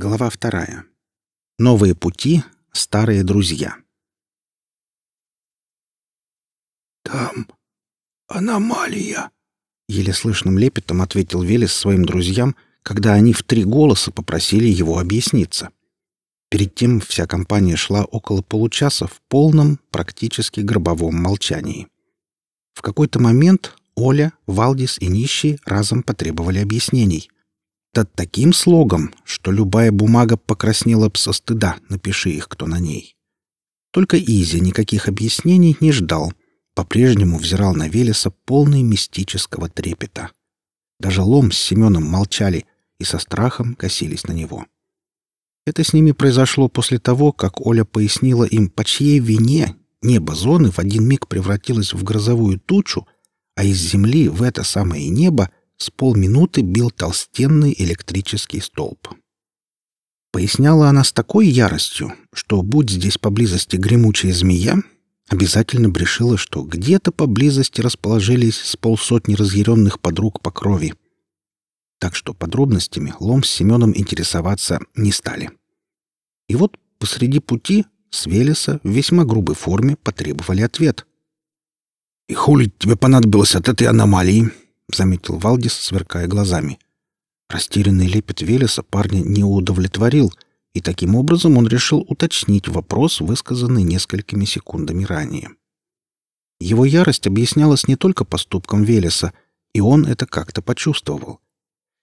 Глава вторая. Новые пути, старые друзья. «Там аномалия!» — еле слышным лепетом ответил Велес своим друзьям, когда они в три голоса попросили его объясниться. Перед тем вся компания шла около получаса в полном, практически гробовом молчании. В какой-то момент Оля, Валдис и Нищий разом потребовали объяснений. Да таким слогом, что любая бумага покраснела б со стыда, напиши их кто на ней. Только Изи никаких объяснений не ждал, по-прежнему взирал на Велеса полный мистического трепета. Даже Лом с Семеном молчали и со страхом косились на него. Это с ними произошло после того, как Оля пояснила им, по чьей вине небо зоны в один миг превратилось в грозовую тучу, а из земли в это самое небо с полминуты бил толстенный электрический столб. Поясняла она с такой яростью, что, будь здесь поблизости гремучая змея, обязательно брешила, что где-то поблизости расположились с полсотни разъяренных подруг по крови. Так что подробностями Лом с Семеном интересоваться не стали. И вот посреди пути с Велеса в весьма грубой форме потребовали ответ. «И хули тебе понадобилось от этой аномалии?» — заметил Валдис, сверкая глазами. Растерянный лепет Велеса парня не удовлетворил, и таким образом он решил уточнить вопрос, высказанный несколькими секундами ранее. Его ярость объяснялась не только поступком Велеса, и он это как-то почувствовал.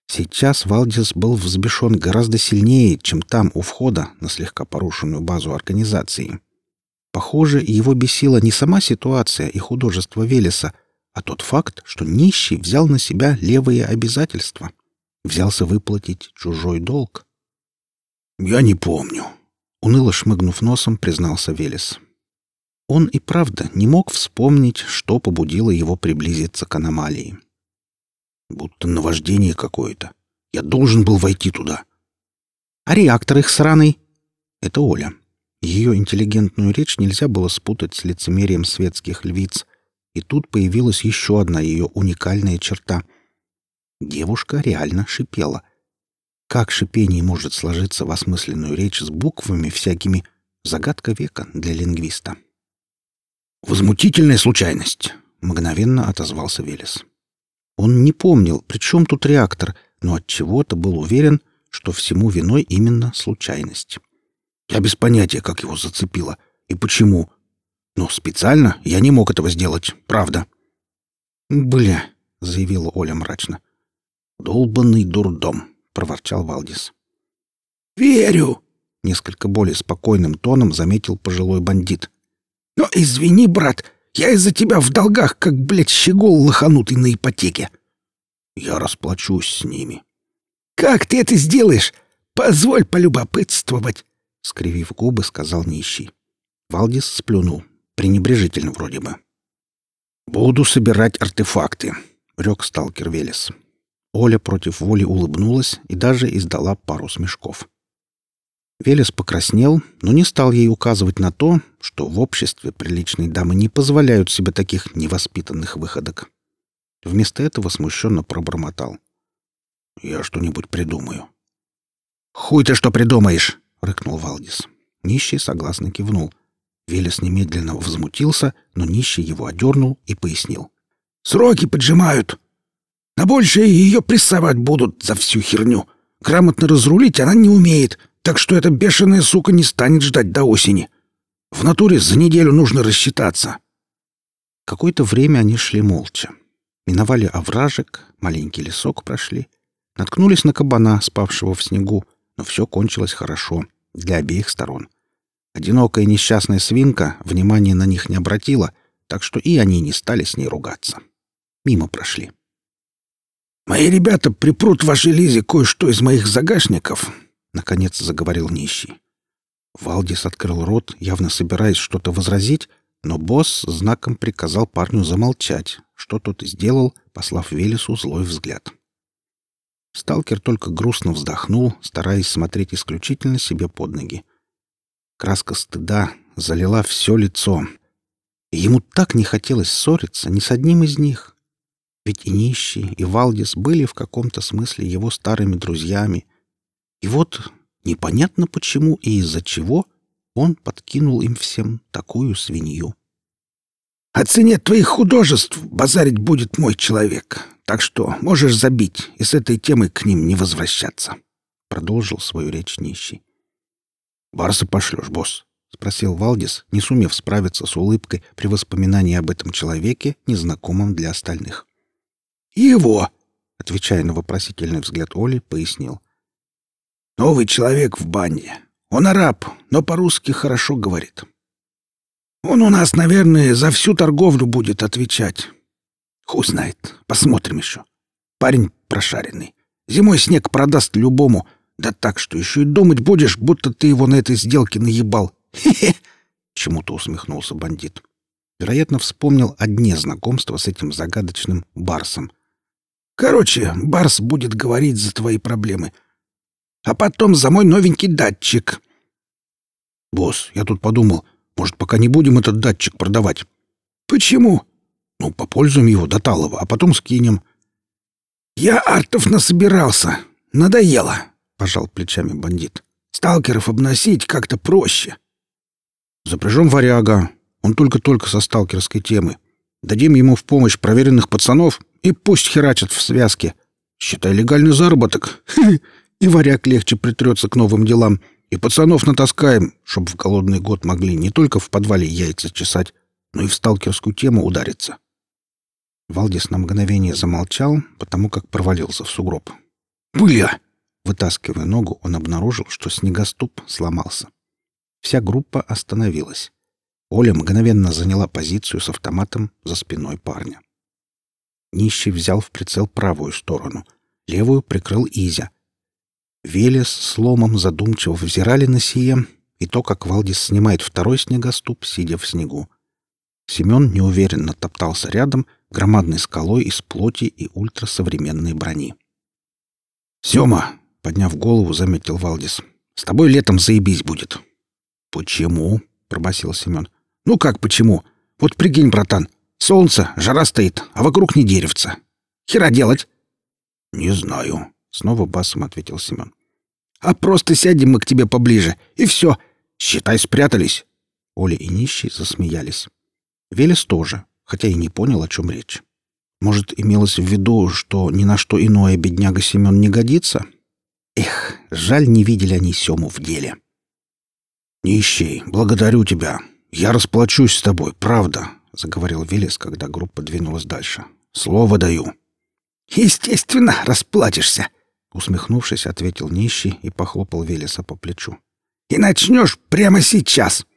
Сейчас Валдис был взбешен гораздо сильнее, чем там у входа на слегка порушенную базу организации. Похоже, его бесила не сама ситуация и художество Велеса, а тот факт, что нищий взял на себя левые обязательства. Взялся выплатить чужой долг. «Я не помню», — уныло шмыгнув носом, признался Велес. Он и правда не мог вспомнить, что побудило его приблизиться к аномалии. Будто наваждение какое-то. Я должен был войти туда. А реактор их сраный? Это Оля. Ее интеллигентную речь нельзя было спутать с лицемерием светских львиц. И тут появилась еще одна ее уникальная черта. Девушка реально шипела. Как шипение может сложиться в осмысленную речь с буквами всякими — загадка века для лингвиста. «Возмутительная случайность!» — мгновенно отозвался Велес. Он не помнил, при чем тут реактор, но от чего то был уверен, что всему виной именно случайность. Я без понятия, как его зацепило и почему. Но специально я не мог этого сделать, правда. «Бля», — заявила Оля мрачно. «Долбанный дурдом», — проворчал Валдис. «Верю», — несколько более спокойным тоном заметил пожилой бандит. «Но извини, брат, я из-за тебя в долгах, как, блядь, щегол лоханутый на ипотеке. Я расплачусь с ними. Как ты это сделаешь? Позволь полюбопытствовать, скривив губы, сказал нищий. Валдис сплюнул, пренебрежительно вроде бы. Буду собирать артефакты, рёк сталкер Велес. Оля против воли улыбнулась и даже издала пару смешков. Велес покраснел, но не стал ей указывать на то, что в обществе приличные дамы не позволяют себе таких невоспитанных выходок. Вместо этого смущенно пробормотал. «Я что-нибудь придумаю». «Хуй ты что придумаешь!» — рыкнул Валдис. Нищий согласно кивнул. Велес немедленно возмутился, но нищий его одернул и пояснил. «Сроки поджимают. На большее ее прессовать будут за всю херню. Грамотно разрулить она не умеет, так что эта бешеная сука не станет ждать до осени. В натуре за неделю нужно рассчитаться. Какое-то время они шли молча. Миновали овражек, маленький лесок прошли. Наткнулись на кабана, спавшего в снегу, но все кончилось хорошо для обеих сторон. Одинокая несчастная свинка внимания на них не обратила, так что и они не стали с ней ругаться. Мимо прошли. «Мои ребята припрут вашей Лизе кое-что из моих загашников наконец заговорил нищий. Валдис открыл рот, явно собираясь что-то возразить, но босс знаком приказал парню замолчать, что тот и сделал, послав Велесу злой взгляд. Сталкер только грустно вздохнул, стараясь смотреть исключительно себе под ноги. Краска стыда залила все лицо. И ему так не хотелось ссориться ни с одним из них. Ведь и нищий, и Валдис были в каком-то смысле его старыми друзьями — и вот Непонятно почему и из-за чего он подкинул им всем такую свинью. «О цене твоих художеств базарить будет мой человек, так что можешь забить и с этой темой к ним не возвращаться», — продолжил свою речь нищий. «Барса пошлешь, босс?» — спросил Валдис, не сумев справиться с улыбкой при воспоминании об этом человеке, незнакомом для остальных. «Его!» — отвечая на вопросительный взгляд Оли, пояснил. «Новый человек в банде. Он араб, но по-русски хорошо говорит. Он у нас, наверное, за всю торговлю будет отвечать. Хуй знает, посмотрим еще. Парень прошаренный. Зимой снег продаст любому, да так, что еще и думать будешь, будто ты его на этой сделке наебал. Хе-хе!» Чему-то усмехнулся бандит. Вероятно, вспомнил о дне знакомства с этим загадочным Барсом. «Короче, Барс будет говорить за твои проблемы. А потом за мой новенький датчик». «Босс, я тут подумал, может, пока не будем этот датчик продавать?» «Почему?» «Ну, попользуем его до талого, а потом скинем». «Я артов насобирался. Надоело», — пожал плечами бандит. «Сталкеров обносить как-то проще». Запряжем варяга. Он только-только со сталкерской темы. Дадим ему в помощь проверенных пацанов и пусть херачат в связке. Считай легальный заработок. И варяг легче притрется к новым делам. И пацанов натаскаем, чтобы в голодный год могли не только в подвале яйца чесать, но и в сталкерскую тему удариться. Валдис на мгновение замолчал, потому как провалился в сугроб. «Бля!» Вытаскивая ногу, он обнаружил, что снегоступ сломался. Вся группа остановилась. Оля мгновенно заняла позицию с автоматом за спиной парня. Нищий взял в прицел правую сторону, левую прикрыл Изя. Велес с Ломом задумчиво взирали на сие и то, как Валдис снимает второй снегоступ, сидя в снегу. Семен неуверенно топтался рядом, громадной скалой из плоти и ультрасовременной брони. «Сема!» — подняв голову, заметил Валдис. «С тобой летом заебись будет. «Почему?» — пробасил Семен. «Ну как почему? Вот прикинь, братан, солнце, жара стоит, а вокруг не деревца. Хера делать?» «Не знаю», — снова басом ответил Семен. «А просто сядем мы к тебе поближе, и все. Считай, спрятались». Оля и Нищий засмеялись. Велес тоже, хотя и не понял, о чем речь. Может, имелось в виду, что ни на что иное бедняга Семен не годится? Эх, жаль, не видели они Сему в деле. «Нищий, благодарю тебя. Я расплачусь с тобой, правда», — заговорил Велес, когда группа двинулась дальше. «Слово даю». «Естественно, расплатишься», — усмехнувшись, ответил нищий и похлопал Велеса по плечу. «И начнешь прямо сейчас».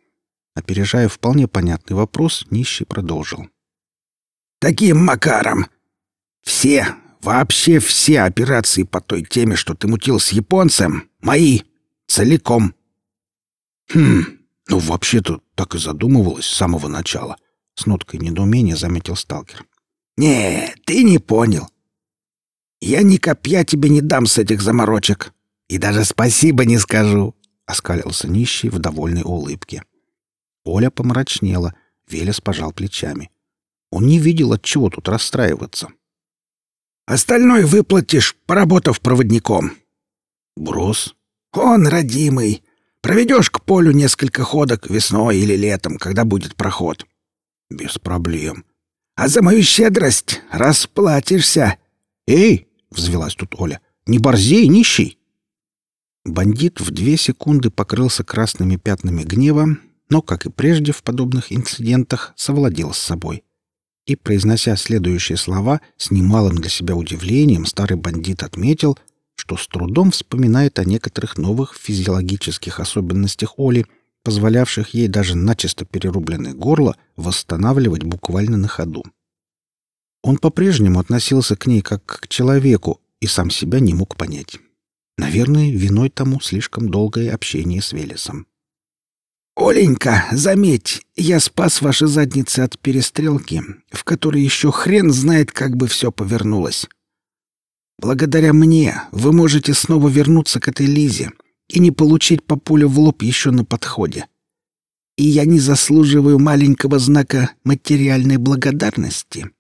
Опережая вполне понятный вопрос, нищий продолжил. «Таким макаром. Все, вообще все операции по той теме, что ты мутил с японцем, мои. Целиком. «Хм, ну вообще-то так и задумывалось с самого начала», — с ноткой недоумения заметил сталкер. «Не, ты не понял. Я ни копья тебе не дам с этих заморочек. И даже спасибо не скажу», — оскалился нищий в довольной улыбке. Оля помрачнела, Велес пожал плечами. Он не видел, от чего тут расстраиваться. «Остальное выплатишь, поработав проводником». «Брос?» «Он родимый. Проведешь к полю несколько ходок весной или летом, когда будет проход. Без проблем. А за мою щедрость расплатишься. Эй, взвелась тут Оля. Не борзей, нищий. Бандит в две секунды покрылся красными пятнами гнева, но, как и прежде в подобных инцидентах, совладел с собой. И, произнося следующие слова, с немалым для себя удивлением старый бандит отметил, что с трудом вспоминает о некоторых новых физиологических особенностях Оли, позволявших ей даже начисто перерубленное горло восстанавливать буквально на ходу. Он по-прежнему относился к ней как к человеку и сам себя не мог понять. Наверное, виной тому слишком долгое общение с Велесом. «Оленька, заметь, я спас ваши задницы от перестрелки, в которой еще хрен знает, как бы все повернулось. Благодаря мне вы можете снова вернуться к этой Лизе и не получить по пулю в лоб еще на подходе. И я не заслуживаю маленького знака материальной благодарности.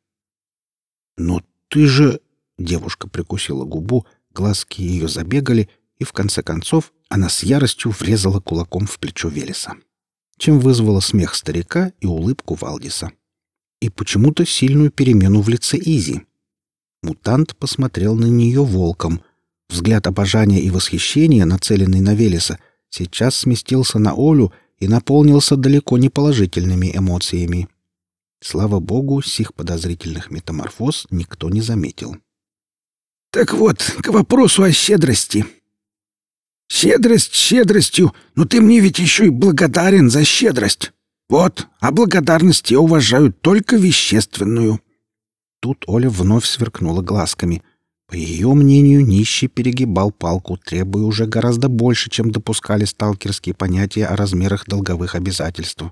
Но ты же... Девушка прикусила губу, глазки ее забегали, и в конце концов она с яростью врезала кулаком в плечо Велеса, чем вызвала смех старика и улыбку Валдиса. И почему-то сильную перемену в лице Изи. Мутант посмотрел на нее волком. Взгляд обожания и восхищения, нацеленный на Велеса, сейчас сместился на Олю и наполнился далеко не положительными эмоциями. Слава богу, сих подозрительных метаморфоз никто не заметил. «Так вот, к вопросу о щедрости. Щедрость щедростью, но ты мне ведь еще и благодарен за щедрость. Вот, а благодарность я уважаю только вещественную». Тут Оля вновь сверкнула глазками. По ее мнению, нищий перегибал палку, требуя уже гораздо больше, чем допускали сталкерские понятия о размерах долговых обязательств.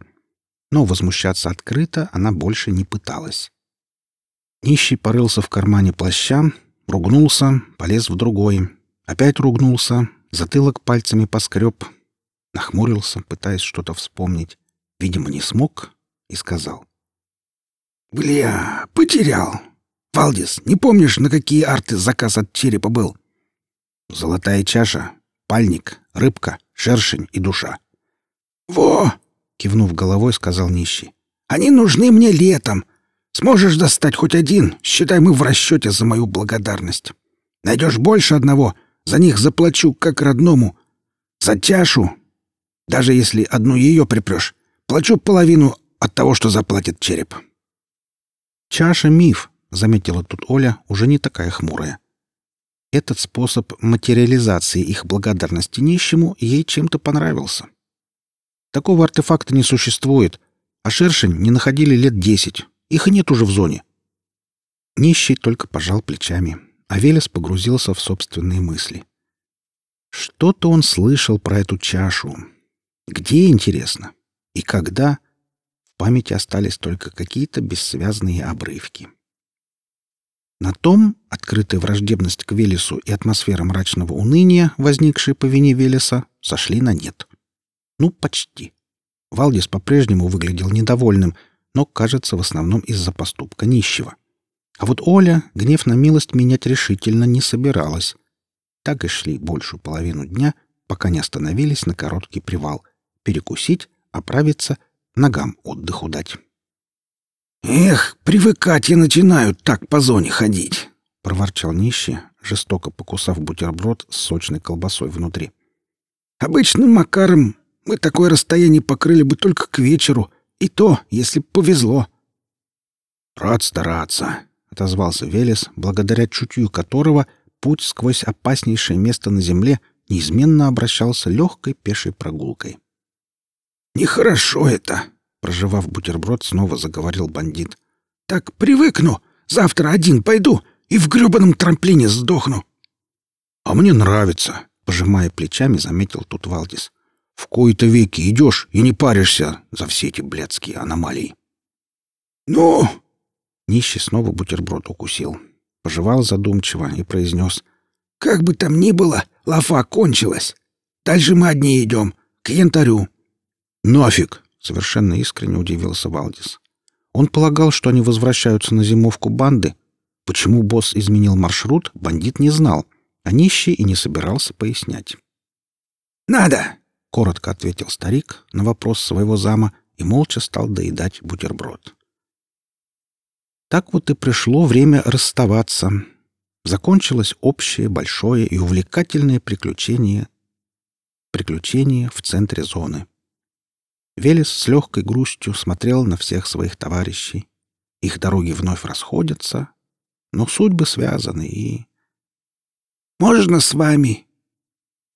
Но возмущаться открыто она больше не пыталась. Нищий порылся в кармане плаща, ругнулся, полез в другой. Опять ругнулся, затылок пальцами поскреб, нахмурился, пытаясь что-то вспомнить. Видимо, не смог и сказал. «Бля, потерял. Валдис, не помнишь, на какие арты заказ от черепа был?» «Золотая чаша, пальник, рыбка, шершень и душа». «Во!» — кивнув головой, сказал нищий. «Они нужны мне летом. Сможешь достать хоть один, считай, мы в расчете за мою благодарность. Найдешь больше одного, за них заплачу, как родному. За чашу, даже если одну ее припрешь, плачу половину от того, что заплатит череп». «Чаша — миф», — заметила тут Оля, уже не такая хмурая. Этот способ материализации их благодарности нищему ей чем-то понравился. Такого артефакта не существует, а шершень не находили лет десять. Их и нет уже в зоне. Нищий только пожал плечами, а Велес погрузился в собственные мысли. Что-то он слышал про эту чашу. Где, интересно? И когда? В памяти остались только какие-то бессвязные обрывки. На том открытая враждебность к Велесу и атмосфера мрачного уныния, возникшие по вине Велеса, сошли на нет. Ну, почти. Валдис по-прежнему выглядел недовольным, но, кажется, в основном из-за поступка нищего. А вот Оля гнев на милость менять решительно не собиралась. Так и шли большую половину дня, пока не остановились на короткий привал. Перекусить, оправиться, ногам отдыху дать. «Эх, привыкать я начинаю так по зоне ходить», — проворчал нищий, жестоко покусав бутерброд с сочной колбасой внутри. «Обычным макаром мы такое расстояние покрыли бы только к вечеру, и то, если б повезло». «Рад стараться», — отозвался Велес, благодаря чутью которого путь сквозь опаснейшее место на земле неизменно обращался легкой пешей прогулкой. «Нехорошо это», — проживав бутерброд, снова заговорил бандит. «Так привыкну. Завтра один пойду и в грёбаном трамплине сдохну». «А мне нравится», — пожимая плечами, заметил тут Валдис. «В кои-то веки идешь и не паришься за все эти блядские аномалии». «Ну?» Нищий снова бутерброд укусил. Пожевал задумчиво и произнес. «Как бы там ни было, лафа кончилась. Дальше мы одни идем, к янтарю». «Нафиг!» — совершенно искренне удивился Валдис. Он полагал, что они возвращаются на зимовку банды. Почему босс изменил маршрут, бандит не знал, а нищий и не собирался пояснять. «Надо!» — коротко ответил старик на вопрос своего зама и молча стал доедать бутерброд. Так вот и пришло время расставаться. Закончилось общее, большое и увлекательное приключение. Приключение в центре зоны. Велес с легкой грустью смотрел на всех своих товарищей. Их дороги вновь расходятся, но судьбы связаны и... «Можно с вами?»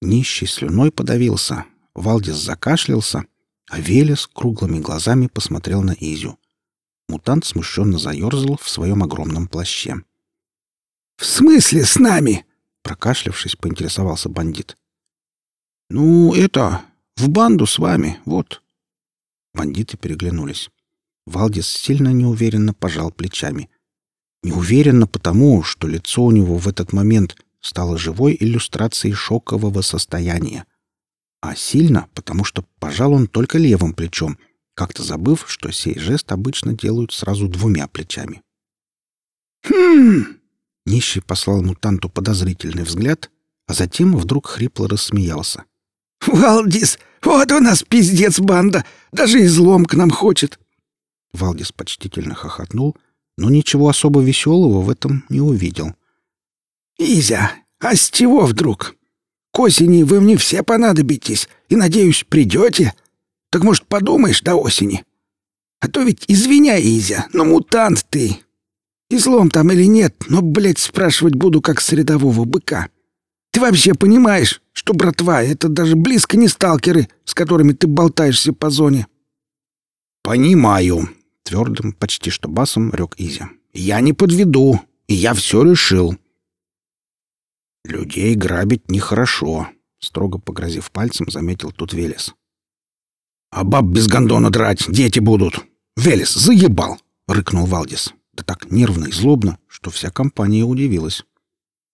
Нищий слюной подавился, Валдис закашлялся, а Велес круглыми глазами посмотрел на Изю. Мутант смущенно заерзал в своем огромном плаще. «В смысле с нами?» Прокашлявшись, поинтересовался бандит. «Ну, это... В банду с вами, вот». Бандиты переглянулись. Валдис сильно неуверенно пожал плечами. Неуверенно потому, что лицо у него в этот момент стало живой иллюстрацией шокового состояния. А сильно, потому что пожал он только левым плечом, как-то забыв, что сей жест обычно делают сразу двумя плечами. «Хм!» Нищий послал мутанту подозрительный взгляд, а затем вдруг хрипло рассмеялся. «Валдис, вот у нас пиздец банда! Даже излом к нам хочет!» Валдис почтительно хохотнул, но ничего особо веселого в этом не увидел. «Изя, а с чего вдруг? К осени вы мне все понадобитесь, и, надеюсь, придете. Так, может, подумаешь до осени? А то ведь, извиняй, Изя, но мутант ты. Излом там или нет, но, блядь, спрашивать буду как с рядового быка. Ты вообще понимаешь, что, братва, это даже близко не сталкеры, с которыми ты болтаешься по зоне?» «Понимаю», — твердым, почти что басом рёк Изя. «Я не подведу, и я все решил». «Людей грабить нехорошо», — строго погрозив пальцем, заметил тут Велес. «А баб без гондона драть дети будут. Велес, заебал!» — рыкнул Валдис. Да так нервно и злобно, что вся компания удивилась.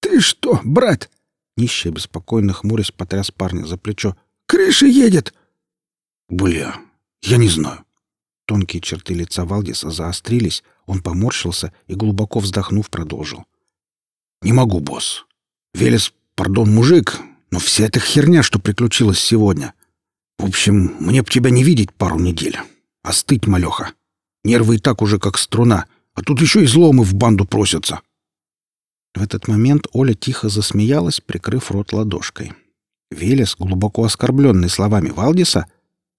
«Ты что, брат?» Нищий беспокойно хмурясь потряс парня за плечо. «Крыша едет!» «Бля, я не знаю». Тонкие черты лица Валдиса заострились, он поморщился и, глубоко вздохнув, продолжил. «Не могу, босс. Велес, пардон, мужик, но вся эта херня, что приключилась сегодня. В общем, мне б тебя не видеть пару недель. Остыть, малеха. Нервы и так уже как струна, а тут еще и зломы в банду просятся». В этот момент Оля тихо засмеялась, прикрыв рот ладошкой. Велес, глубоко оскорбленный словами Валдиса,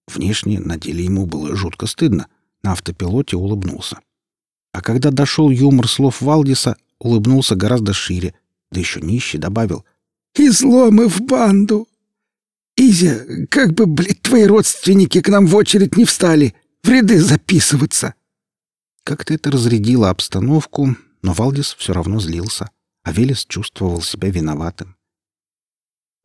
внешне на деле ему было жутко стыдно, на автопилоте улыбнулся. А когда дошел юмор слов Валдиса, улыбнулся гораздо шире, да еще нищий добавил «Изломы в банду! Изя, как бы, блядь, твои родственники к нам в очередь не встали, в ряды записываться!» Как-то это разрядило обстановку, но Валдис все равно злился а Велес чувствовал себя виноватым.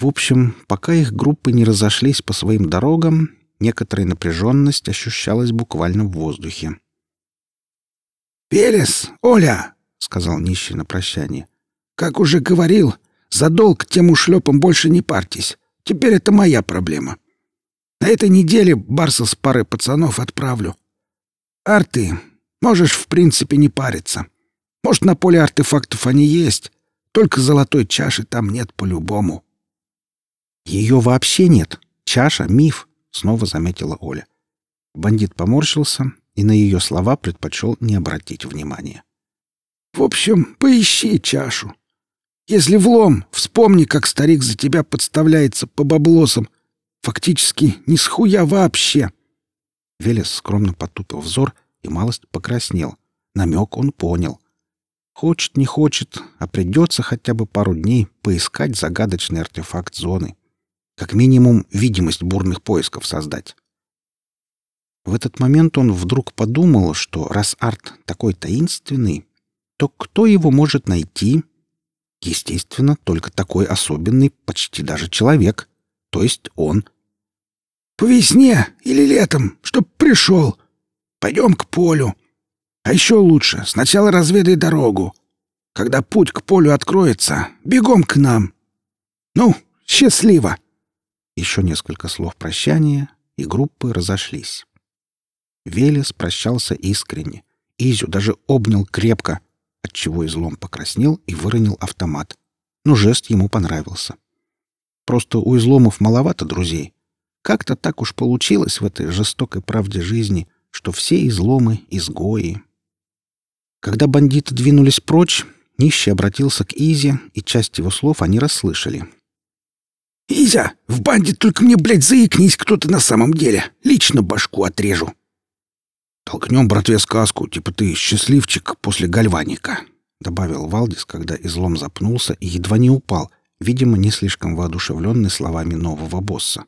В общем, пока их группы не разошлись по своим дорогам, некоторая напряженность ощущалась буквально в воздухе. «Велес, Оля!» — сказал нищий на прощание. «Как уже говорил, за долг тем ушлепом больше не парьтесь. Теперь это моя проблема. На этой неделе Барса с парой пацанов отправлю. Арты, можешь в принципе не париться. Может, на поле артефактов они есть, только золотой чаши там нет по-любому. Ее вообще нет. Чаша — миф, — снова заметила Оля. Бандит поморщился и на ее слова предпочел не обратить внимания. В общем, поищи чашу. Если влом, вспомни, как старик за тебя подставляется по баблосам. Фактически, ни с хуя вообще. Велес скромно потупил взор и малость покраснел. Намек он понял. Хочет, не хочет, а придется хотя бы пару дней поискать загадочный артефакт зоны. Как минимум, видимость бурных поисков создать. В этот момент он вдруг подумал, что раз арт такой таинственный, то кто его может найти? Естественно, только такой особенный, почти даже человек, то есть он. «По весне или летом, чтоб пришел. Пойдем к полю. А еще лучше, сначала разведай дорогу. Когда путь к полю откроется, бегом к нам. Ну, счастливо!» Еще несколько слов прощания, и группы разошлись. Велес прощался искренне. Изю даже обнял крепко, отчего излом покраснел и выронил автомат. Но жест ему понравился. Просто у изломов маловато друзей. Как-то так уж получилось в этой жестокой правде жизни, что все изломы — изгои. Когда бандиты двинулись прочь, нищий обратился к Изе, и часть его слов они расслышали. «Изя, в банде только мне, блядь, заикнись кто-то на самом деле. Лично башку отрежу». «Толкнем братве сказку, типа ты счастливчик после гальваника», — добавил Валдис, когда излом запнулся и едва не упал, видимо, не слишком воодушевленный словами нового босса.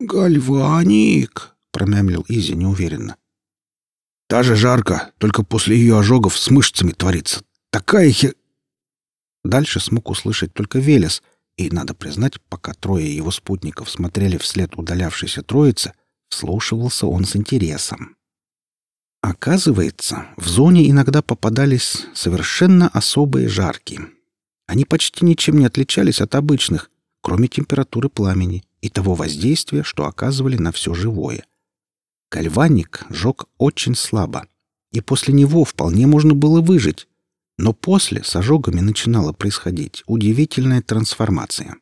«Гальваник», — промямлил Изи неуверенно. Та же жарко, только после ее ожогов с мышцами творится. Такая хе... Дальше смог услышать только Велес, и, надо признать, пока трое его спутников смотрели вслед удалявшейся троицы, вслушивался он с интересом. Оказывается, в зоне иногда попадались совершенно особые жарки. Они почти ничем не отличались от обычных, кроме температуры пламени и того воздействия, что оказывали на все живое. Кальванник жег очень слабо, и после него вполне можно было выжить. Но после с ожогами начинала происходить удивительная трансформация.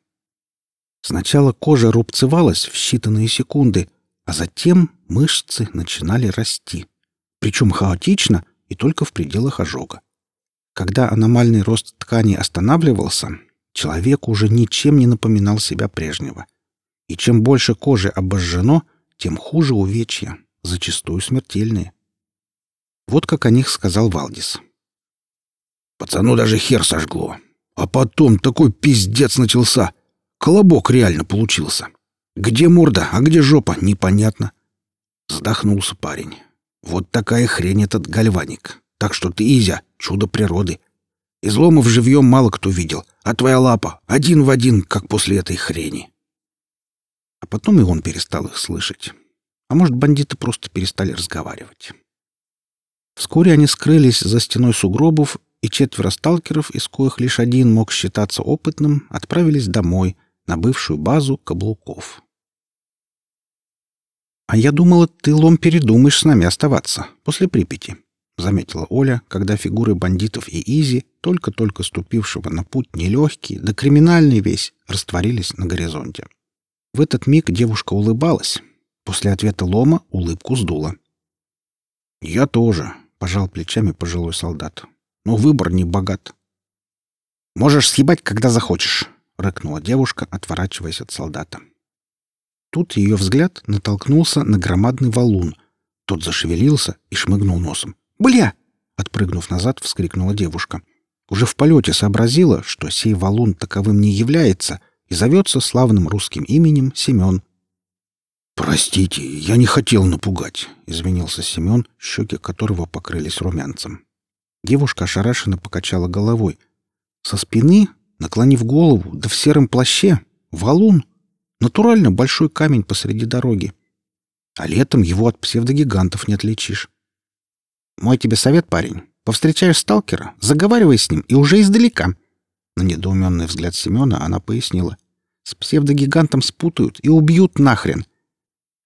Сначала кожа рубцевалась в считанные секунды, а затем мышцы начинали расти. Причем хаотично и только в пределах ожога. Когда аномальный рост ткани останавливался, человек уже ничем не напоминал себя прежнего. И чем больше кожи обожжено, тем хуже увечья, зачастую смертельные. Вот как о них сказал Валдис. «Пацану даже хер сожгло. А потом такой пиздец начался. Колобок реально получился. Где морда, а где жопа, непонятно». Вздохнулся парень. «Вот такая хрень этот гальваник. Так что ты, Изя, чудо природы. Изломов живьем мало кто видел, а твоя лапа один в один, как после этой хрени». А потом и он перестал их слышать. А может, бандиты просто перестали разговаривать. Вскоре они скрылись за стеной сугробов, и четверо сталкеров, из коих лишь один мог считаться опытным, отправились домой, на бывшую базу каблуков. «А я думала, ты, Лом, передумаешь с нами оставаться после Припяти», — заметила Оля, когда фигуры бандитов и Изи, только-только ступившего на путь нелегкий, да криминальный весь, растворились на горизонте. В этот миг девушка улыбалась. После ответа Лома улыбку сдула. «Я тоже», пожал плечами пожилой солдат. Но выбор не богат. Можешь съебать, когда захочешь, рыкнула девушка, отворачиваясь от солдата. Тут ее взгляд натолкнулся на громадный валун. Тот зашевелился и шмыгнул носом. «Бля!» — отпрыгнув назад, вскрикнула девушка. Уже в полете сообразила, что сей валун таковым не является и зовется славным русским именем Семен. «Простите, я не хотел напугать», — извинился Семен, щеки которого покрылись румянцем. Девушка ошарашенно покачала головой. Со спины, наклонив голову, да в сером плаще, валун. Натурально большой камень посреди дороги. А летом его от псевдогигантов не отличишь. Мой тебе совет, парень. Повстречаешь сталкера, заговаривай с ним и уже издалека. На недоуменный взгляд Семена она пояснила. С псевдогигантом спутают и убьют нахрен.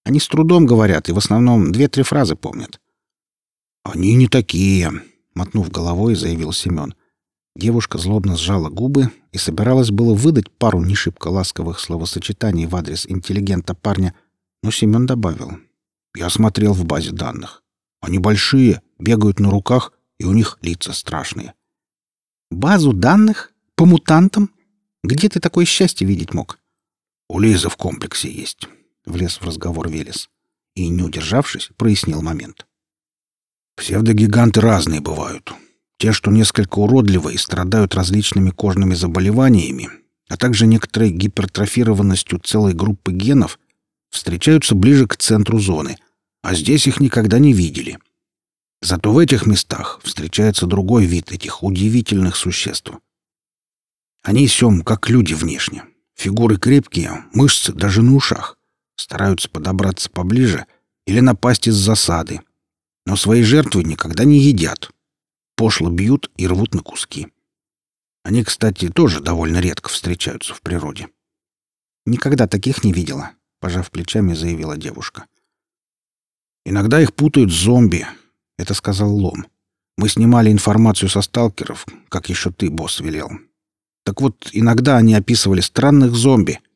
Они с трудом говорят и в основном две-три фразы помнят. «Они не такие», — мотнув головой, заявил Семен. Девушка злобно сжала губы и собиралась было выдать пару не шибко ласковых словосочетаний в адрес интеллигента парня, но Семен добавил. «Я смотрел в базе данных. Они большие, бегают на руках, и у них лица страшные». «Базу данных? По мутантам? Где ты такое счастье видеть мог?» «У Лизы в комплексе есть. — влез в разговор Велес. И, не удержавшись, прояснил момент. «Псевдогиганты разные бывают. Те, что несколько уродливы и страдают различными кожными заболеваниями, а также некоторой гипертрофированностью целой группы генов, встречаются ближе к центру зоны, а здесь их никогда не видели. Зато в этих местах встречается другой вид этих удивительных существ. Они сём, как люди внешне. Фигуры крепкие, мышцы даже на ушах стараются подобраться поближе или напасть из засады, но свои жертвы никогда не едят. Пошло бьют и рвут на куски. Они, кстати, тоже довольно редко встречаются в природе. «Никогда таких не видела», — пожав плечами, заявила девушка. «Иногда их путают с зомби», — это сказал Лом. «Мы снимали информацию со сталкеров, как еще ты, босс, велел. Так вот, иногда они описывали странных зомби —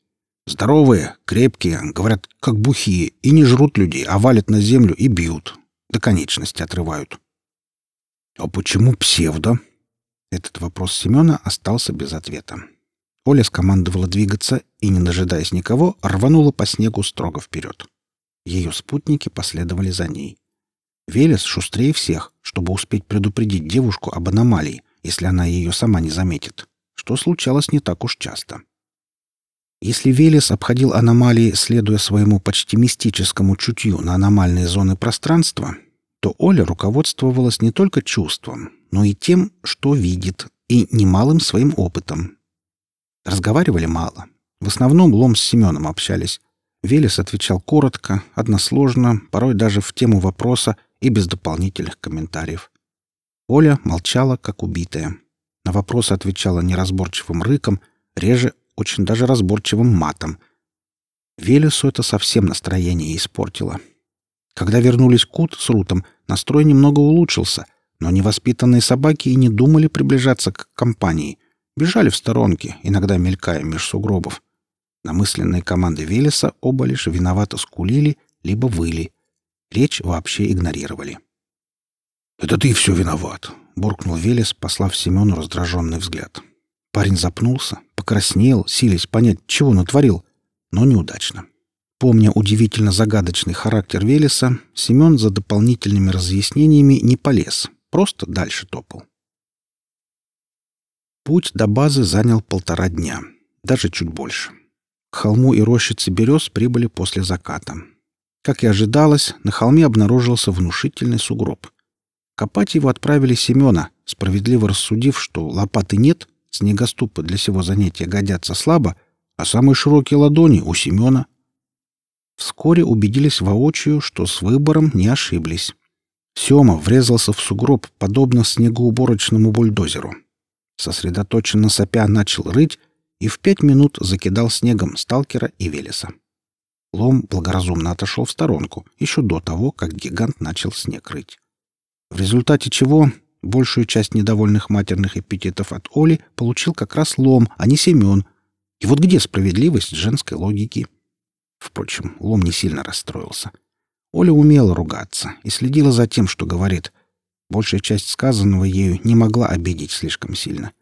Здоровые, крепкие, говорят, как бухие, и не жрут людей, а валят на землю и бьют. До конечности отрывают. А почему псевдо? Этот вопрос Семена остался без ответа. Оля скомандовала двигаться и, не дожидаясь никого, рванула по снегу строго вперед. Ее спутники последовали за ней. Велес шустрее всех, чтобы успеть предупредить девушку об аномалии, если она ее сама не заметит, что случалось не так уж часто. Если Велес обходил аномалии, следуя своему почти мистическому чутью на аномальные зоны пространства, то Оля руководствовалась не только чувством, но и тем, что видит, и немалым своим опытом. Разговаривали мало. В основном Лом с Семеном общались. Велес отвечал коротко, односложно, порой даже в тему вопроса и без дополнительных комментариев. Оля молчала, как убитая. На вопросы отвечала неразборчивым рыком, реже очень даже разборчивым матом. Велесу это совсем настроение испортило. Когда вернулись Кут с Рутом, настрой немного улучшился, Но невоспитанные собаки и не думали приближаться к компании. Бежали в сторонке, иногда мелькая меж сугробов. На мысленные команды Велеса оба лишь виновато скулили, либо выли. Речь вообще игнорировали. «Это ты все виноват», — буркнул Велес, послав Семену раздраженный взгляд. Парень запнулся, покраснел, силясь понять, чего натворил, но неудачно. Помня удивительно загадочный характер Велеса, Семен за дополнительными разъяснениями не полез, просто дальше топал. Путь до базы занял полтора дня, даже чуть больше. К холму и рощице берез прибыли после заката. Как и ожидалось, на холме обнаружился внушительный сугроб. Копать его отправили Семена, справедливо рассудив, что лопаты нет, снегоступы для сего занятия годятся слабо, а самые широкие ладони у Семена. Вскоре убедились воочию, что с выбором не ошиблись. Сема врезался в сугроб, подобно снегоуборочному бульдозеру. Сосредоточенно сопя начал рыть, и в пять минут закидал снегом сталкера и Велеса. Лом благоразумно отошел в сторонку, еще до того, как гигант начал снег рыть. В результате чего большую часть недовольных матерных эпитетов от Оли получил как раз Лом, а не Семен. И вот где справедливость женской логики? Впрочем, Лом не сильно расстроился. Оля умела ругаться и следила за тем, что говорит. Большая часть сказанного ею не могла обидеть слишком сильно.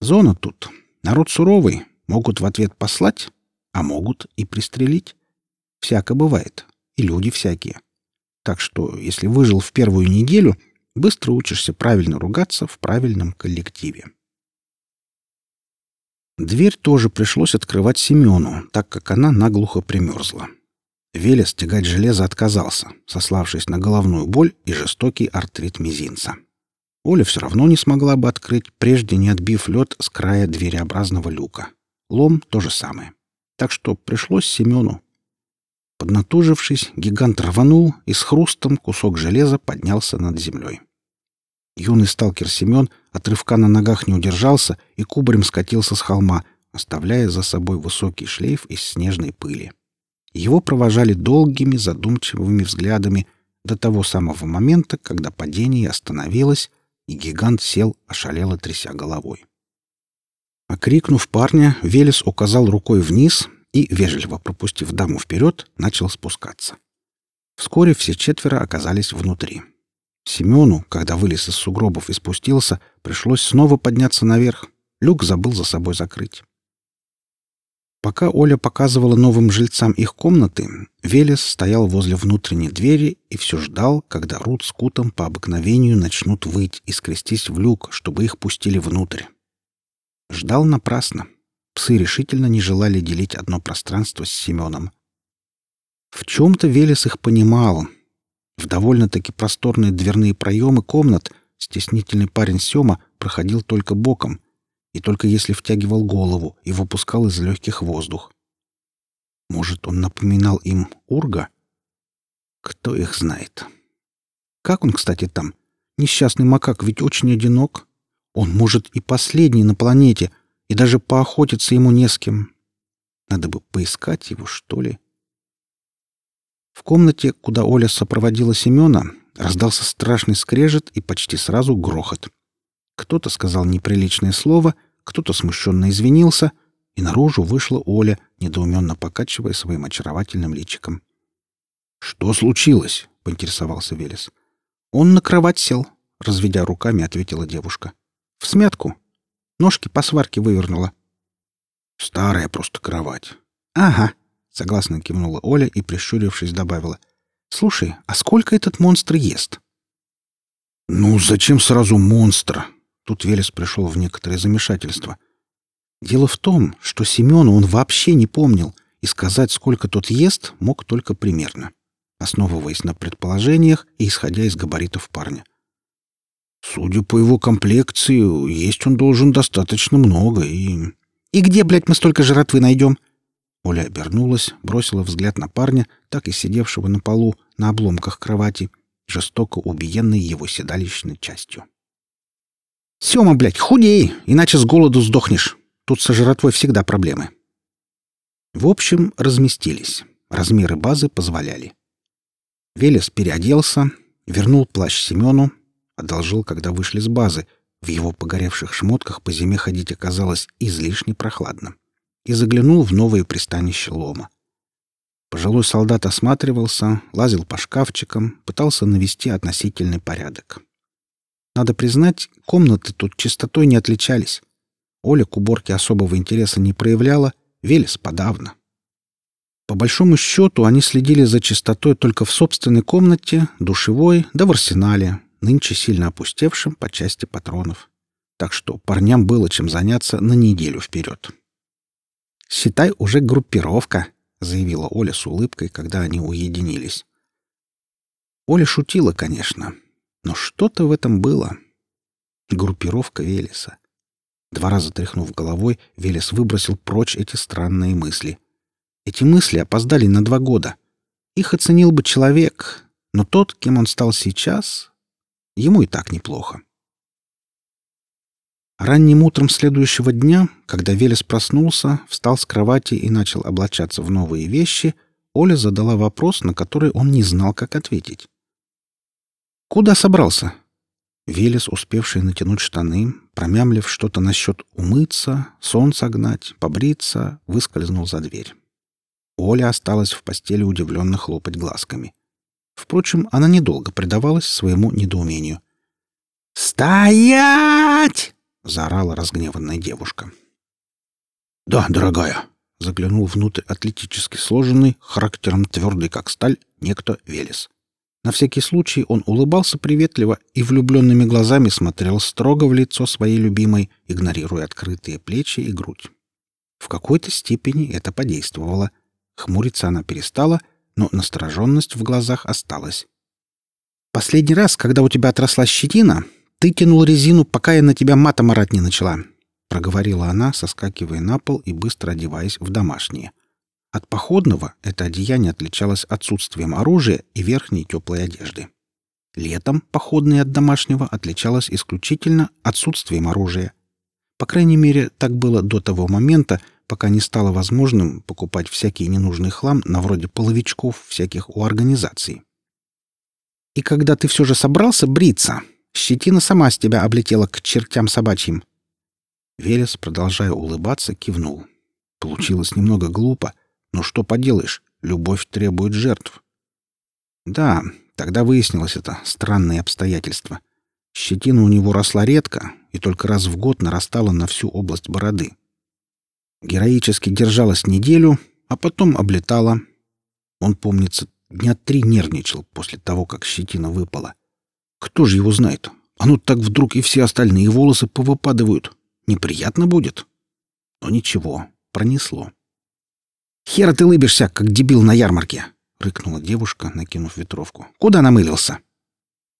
Зона тут Народ суровый, могут в ответ послать, а могут и пристрелить. Всяко бывает, и люди всякие. Так что, если выжил в первую неделю, быстро учишься правильно ругаться в правильном коллективе. Дверь тоже пришлось открывать Семену, так как она наглухо примерзла. Велес тягать железо отказался, сославшись на головную боль и жестокий артрит мизинца. Оля все равно не смогла бы открыть, прежде не отбив лед с края двереобразного люка. Лом — то же самое. Так что пришлось Семену. Поднатужившись, гигант рванул и с хрустом кусок железа поднялся над землей. Юный сталкер Семен от рывка на ногах не удержался и кубарем скатился с холма, оставляя за собой высокий шлейф из снежной пыли. Его провожали долгими задумчивыми взглядами до того самого момента, когда падение остановилось, и гигант сел, ошалело тряся головой. Окрикнув парня, Велес указал рукой вниз и, вежливо пропустив даму вперед, начал спускаться. Вскоре все четверо оказались внутри. Семену, когда вылез из сугробов и спустился, пришлось снова подняться наверх. Люк забыл за собой закрыть. Пока Оля показывала новым жильцам их комнаты, Велес стоял возле внутренней двери и все ждал, когда Рут с Кутом по обыкновению начнут выть и скрестись в люк, чтобы их пустили внутрь. Ждал напрасно. Псы решительно не желали делить одно пространство с Семеном. В чем-то Велес их понимал. В довольно-таки просторные дверные проемы комнат стеснительный парень Сема проходил только боком — и только если втягивал голову и выпускал из легких воздух. Может, он напоминал им Урга? Кто их знает? Как он, кстати, там? Несчастный макак ведь очень одинок. Он, может, и последний на планете, и даже поохотиться ему не с кем. Надо бы поискать его, что ли. В комнате, куда Оля сопроводила Семена, раздался страшный скрежет и почти сразу грохот. Кто-то сказал неприличное слово, кто-то смущенно извинился, и наружу вышла Оля, недоуменно покачивая своим очаровательным личиком. «Что случилось?» — поинтересовался Велес. «Он на кровать сел», — разведя руками, ответила девушка. «В смятку. Ножки по сварке вывернула». «Старая просто кровать». «Ага», — согласно кивнула Оля и, прищурившись, добавила. «Слушай, а сколько этот монстр ест?» «Ну, зачем сразу монстр?» Тут Велес пришел в некоторое замешательство. Дело в том, что Семену он вообще не помнил, и сказать, сколько тот ест, мог только примерно, основываясь на предположениях и исходя из габаритов парня. Судя по его комплекции, есть он должен достаточно много, и... «И где, блядь, мы столько жратвы найдем?» Оля обернулась, бросила взгляд на парня, так и сидевшего на полу, на обломках кровати, жестоко убиенной его седалищной частью. Сема, блядь, худей, иначе с голоду сдохнешь. Тут со жратвой всегда проблемы. В общем, разместились. Размеры базы позволяли. Велес переоделся, вернул плащ Семену, одолжил, когда вышли с базы. В его погоревших шмотках по зиме ходить оказалось излишне прохладно. И заглянул в новое пристанище лома. Пожилой солдат осматривался, лазил по шкафчикам, пытался навести относительный порядок. Надо признать, комнаты тут чистотой не отличались. Оля к уборке особого интереса не проявляла, Велес подавно. По большому счету, они следили за чистотой только в собственной комнате, душевой, да в арсенале, нынче сильно опустевшем по части патронов. Так что парням было чем заняться на неделю вперед. «Считай, уже группировка», — заявила Оля с улыбкой, когда они уединились. Оля шутила, конечно, но что-то в этом было. Группировка Велеса. Два раза тряхнув головой, Велес выбросил прочь эти странные мысли. Эти мысли опоздали на два года. Их оценил бы человек, но тот, кем он стал сейчас, ему и так неплохо. Ранним утром следующего дня, когда Велес проснулся, встал с кровати и начал облачаться в новые вещи, Оля задала вопрос, на который он не знал, как ответить. «Куда собрался?» Велес, успевший натянуть штаны, промямлив что-то насчет умыться, сон согнать, побриться, выскользнул за дверь. Оля осталась в постели удивленно хлопать глазками. Впрочем, она недолго предавалась своему недоумению. «Стоять!» — заорала разгневанная девушка. «Да, дорогая», — заглянул внутрь атлетически сложенный, характером твердый, как сталь, некто Велес. На всякий случай он улыбался приветливо и влюбленными глазами смотрел строго в лицо своей любимой, игнорируя открытые плечи и грудь. В какой-то степени это подействовало. Хмуриться она перестала, но настороженность в глазах осталась. «Последний раз, когда у тебя отросла щетина, ты тянул резину, пока я на тебя матом орать не начала», — проговорила она, соскакивая на пол и быстро одеваясь в домашнее. От походного это одеяние отличалось отсутствием оружия и верхней теплой одежды. Летом походное от домашнего отличалось исключительно отсутствием оружия. По крайней мере, так было до того момента, пока не стало возможным покупать всякий ненужный хлам на вроде половичков всяких у организаций. И когда ты все же собрался бриться, Щетина сама с тебя облетела к чертям собачьим. Велес, продолжая улыбаться, кивнул. Получилось немного глупо, но что поделаешь, любовь требует жертв. Да, тогда выяснилось это странное обстоятельство. Щетина у него росла редко и только раз в год нарастала на всю область бороды. Героически держалась неделю, а потом облетала. Он, помнится, дня три нервничал после того, как щетина выпала. Кто же его знает? А ну так вдруг и все остальные волосы повыпадывают. Неприятно будет. Но ничего, пронесло. «Хера ты лыбишься, как дебил на ярмарке!» — рыкнула девушка, накинув ветровку. «Куда намылился?»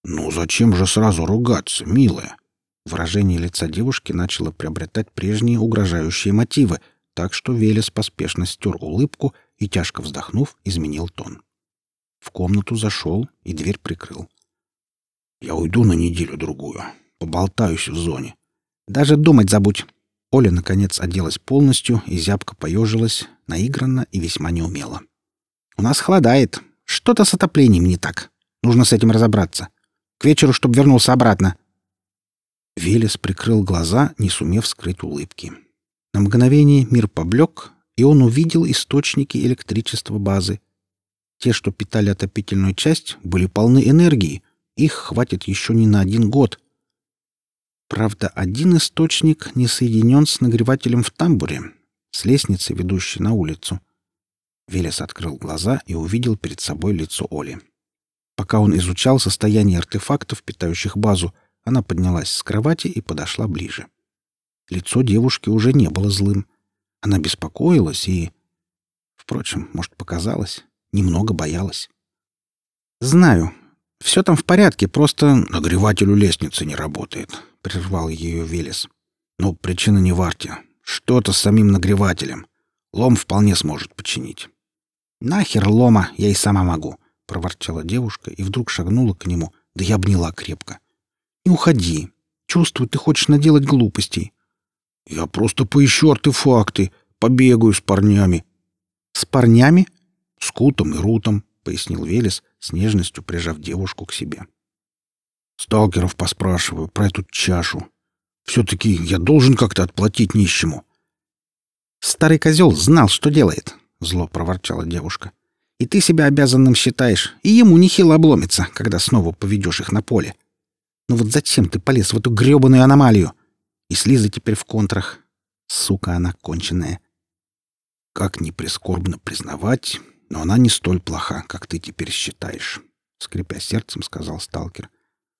«Ну зачем же сразу ругаться, милая?» Выражение лица девушки начало приобретать прежние угрожающие мотивы, так что Велес поспешно стер улыбку и, тяжко вздохнув, изменил тон. В комнату зашел и дверь прикрыл. Я уйду на неделю-другую. Поболтаюсь в зоне. Даже думать забудь. Оля, наконец, оделась полностью и зябко поежилась, наигранно и весьма неумело. «У нас холодает. Что-то с отоплением не так. Нужно с этим разобраться. К вечеру, чтобы вернулся обратно». Велес прикрыл глаза, не сумев скрыть улыбки. На мгновение мир поблек, и он увидел источники электричества базы. Те, что питали отопительную часть, были полны энергии, их хватит еще не на один год. Правда, один источник не соединен с нагревателем в тамбуре, с лестницей, ведущей на улицу. Велес открыл глаза и увидел перед собой лицо Оли. Пока он изучал состояние артефактов, питающих базу, она поднялась с кровати и подошла ближе. Лицо девушки уже не было злым. Она беспокоилась и... Впрочем, может, показалось, немного боялась. «Знаю, все там в порядке, просто нагреватель у лестницы не работает, прервал ее Велес. Но причина не в арте. Что-то с самим нагревателем. Лом вполне сможет починить. Нахер лома, я и сама могу, проворчала девушка и вдруг шагнула к нему, да я обняла крепко. Не уходи. Чувствую, ты хочешь наделать глупостей. Я просто поищу артефакты, побегаю с парнями. С парнями? С Кутом и Рутом, пояснил Велес, с нежностью прижав девушку к себе. Сталкеров поспрашиваю про эту чашу. Все-таки я должен как-то отплатить нищему. Старый козел знал, что делает, зло проворчала девушка. И ты себя обязанным считаешь, и ему нехило обломится, когда снова поведешь их на поле. Ну вот зачем ты полез в эту грёбаную аномалию? И с теперь в контрах. Сука она конченая. Как ни прискорбно признавать, но она не столь плоха, как ты теперь считаешь, скрипя сердцем, сказал сталкер.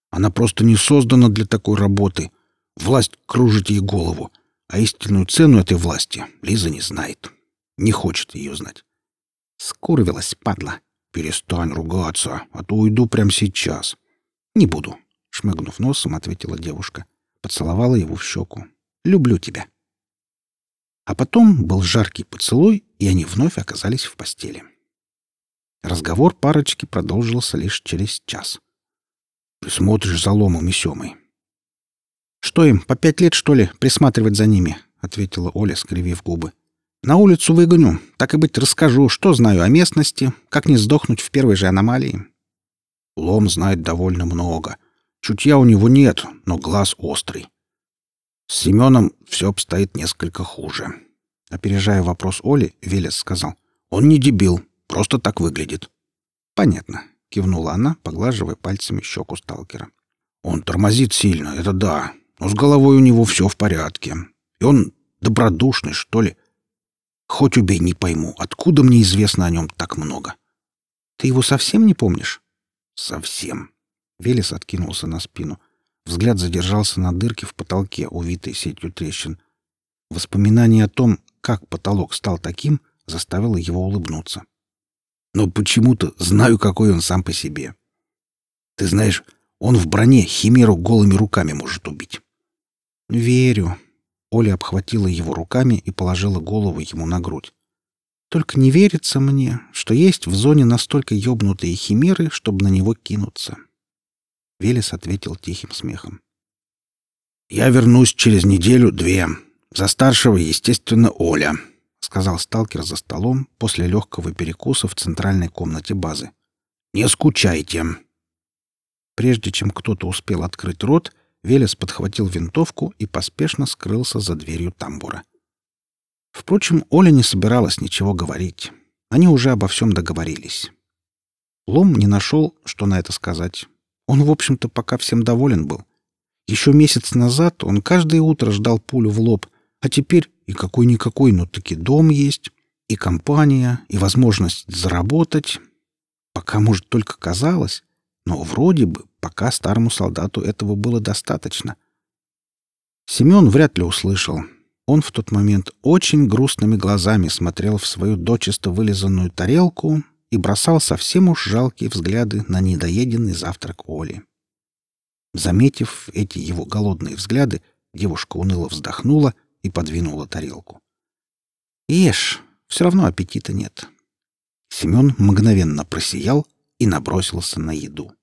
Она просто не создана для такой работы. Власть кружит ей голову, а истинную цену этой власти Лиза не знает. Не хочет ее знать. Скурвилась, падла. Перестань ругаться, а то уйду прямо сейчас. Не буду, шмыгнув носом, ответила девушка. Поцеловала его в щеку. Люблю тебя. А потом был жаркий поцелуй, и они вновь оказались в постели. Разговор парочки продолжился лишь через час. «Присмотришь за ломом и Семой». «Что им, по пять лет, что ли, присматривать за ними?» — ответила Оля, скривив губы. «На улицу выгоню, так и быть расскажу, что знаю о местности, как не сдохнуть в первой же аномалии». Лом знает довольно много. Чутья у него нет, но глаз острый. С Семеном все обстоит несколько хуже. Опережая вопрос Оли, Велес сказал. «Он не дебил, просто так выглядит». «Понятно», — кивнула она, поглаживая пальцами щеку сталкера. «Он тормозит сильно, это да, но с головой у него все в порядке. И он добродушный, что ли. Хоть убей, не пойму, откуда мне известно о нем так много». «Ты его совсем не помнишь?» «Совсем». Велес откинулся на спину. Взгляд задержался на дырке в потолке, увитой сетью трещин. Воспоминание о том, как потолок стал таким, заставило его улыбнуться. «Но почему-то знаю, какой он сам по себе. Ты знаешь, он в броне химеру голыми руками может убить». «Верю». Оля обхватила его руками и положила голову ему на грудь. «Только не верится мне, что есть в зоне настолько ёбнутые химеры, чтобы на него кинуться». Велес ответил тихим смехом. «Я вернусь через неделю-две. За старшего, естественно, Оля», — сказал сталкер за столом после легкого перекуса в центральной комнате базы. «Не скучайте». Прежде чем кто-то успел открыть рот, Велес подхватил винтовку и поспешно скрылся за дверью тамбура. Впрочем, Оля не собиралась ничего говорить. Они уже обо всем договорились. Лом не нашел, что на это сказать. Он, в общем-то, пока всем доволен был. Еще месяц назад он каждое утро ждал пулю в лоб, а теперь и какой-никакой, но таки дом есть, и компания, и возможность заработать. Пока, может, только казалось, но вроде бы пока старому солдату этого было достаточно. Семен вряд ли услышал. Он в тот момент очень грустными глазами смотрел в свою дочисто вылизанную тарелку и бросал совсем уж жалкие взгляды на недоеденный завтрак Оли. Заметив эти его голодные взгляды, девушка уныло вздохнула и подвинула тарелку. «Ешь, все равно аппетита нет». Семен мгновенно просиял и набросился на еду.